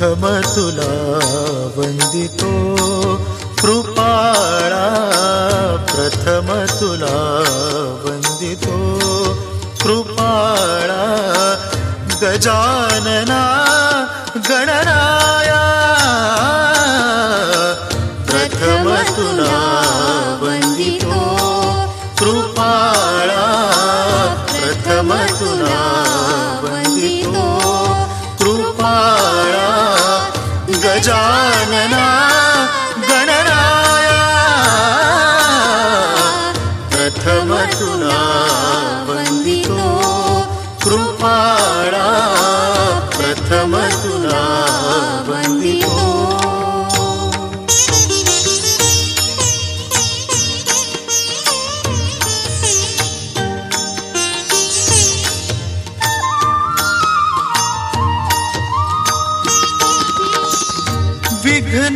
तुला वन्दितो कृपाळा प्रथम तुला वन्दितो कृपाळा गजानना गणराया गणराया प्रथम तुला वन्दितो कृपाळा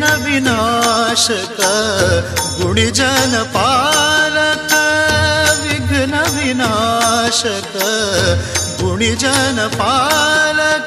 विघ्न विनाशक गुणिजन पालक विघ्न विनाशक गुणिजन पालक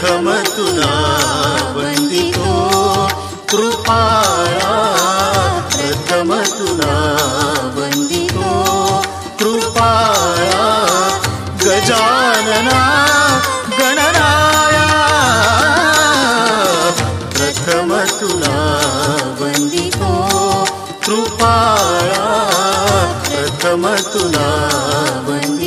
प्रथम वन्दितो कृपाया तुला वन्दितो कृपाया गजानना प्रथम तुला वन्दितो कृपाया प्रथम वन्दितो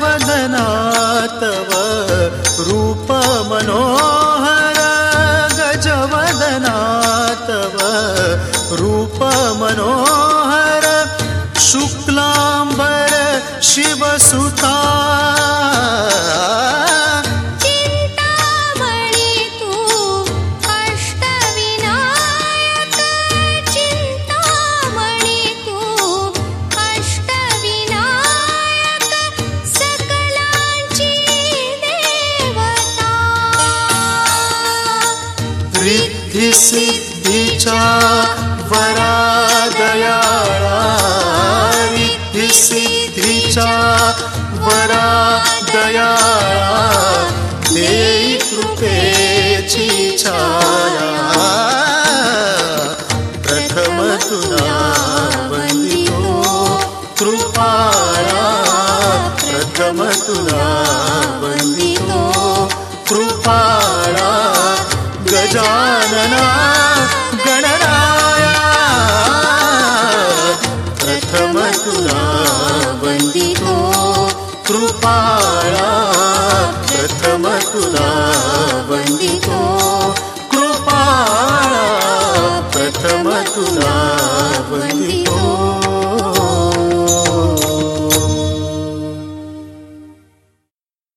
गजवदना तव रूप मनोहर रूप मनोहर शुक्लाम्बर शिवसुता रिद्धिसिद्धिचा वरादयाळा रिद्धिसिद्धिचा वरादयाळा देई कृपेची छाया प्रथम तुला वन्दितो कृपाया प्रथम तुला प्रथम वन्दितो कृपाया प्रथम तुला वन्दितो